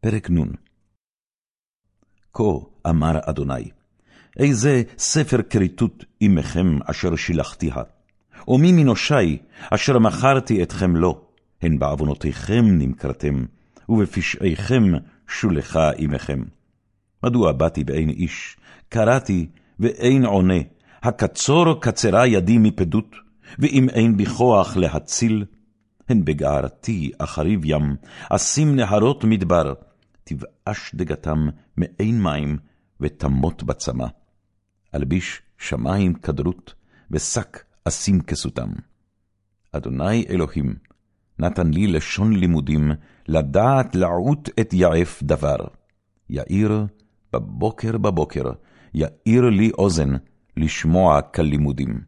פרק נ. כה אמר אדוני, איזה ספר כריתות עמכם אשר שילחתיה, ומי מנושי אשר מכרתי אתכם לו, הן בעוונותיכם נמכרתם, ובפשעיכם שולחה עמכם. מדוע באתי באין איש, קראתי ואין עונה, הקצור קצרה ידי מפדות, ואם אין בי כוח להציל, הן בגערתי אחריב ים, אשים נהרות מדבר, תבאש דגתם מאין מים, ותמות בצמא. אלביש שמים כדרות, ושק אשים כסותם. אדוני אלוהים, נתן לי לשון לימודים, לדעת לעוט את יעף דבר. יאיר בבוקר בבוקר, יאיר לי אוזן, לשמוע כלימודים.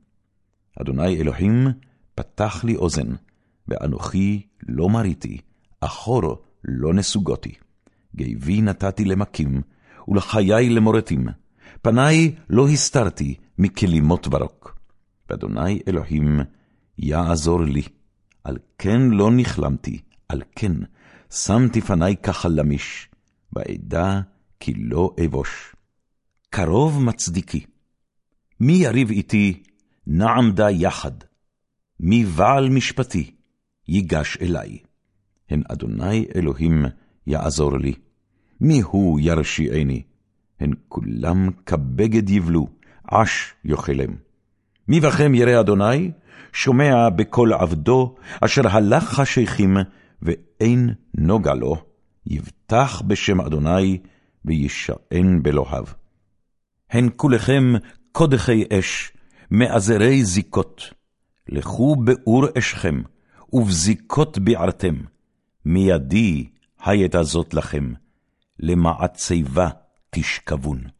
אדוני אלוהים, פתח לי אוזן, ואנוכי לא מריתי, אחור לא נסוגותי. גיבי נתתי למכים, ולחיי למורטים. פניי לא הסתרתי מכלימות ברוק. ואדוני אלוהים יעזור לי. על כן לא נכלמתי, על כן שמתי פניי כחלמיש, ואדע כי לא אבוש. קרוב מצדיקי. מי יריב איתי, נעמדה יחד. מי בעל משפטי, ייגש אלי. הן אדוני אלוהים יעזור לי. מי הוא ירשיעני? הן כולם כבגד יבלו, עש יאכלם. מי בכם ירא אדוני? שומע בקול עבדו, אשר הלך חשיכים, ואין נוגע לו, יבטח בשם אדוני, וישען באלוהיו. הן כולכם קודחי אש, מעזרי זיקות. לכו באור אשכם, ובזיקות ביערתם. מידי הייתה זאת לכם, למעציבה תשכבון.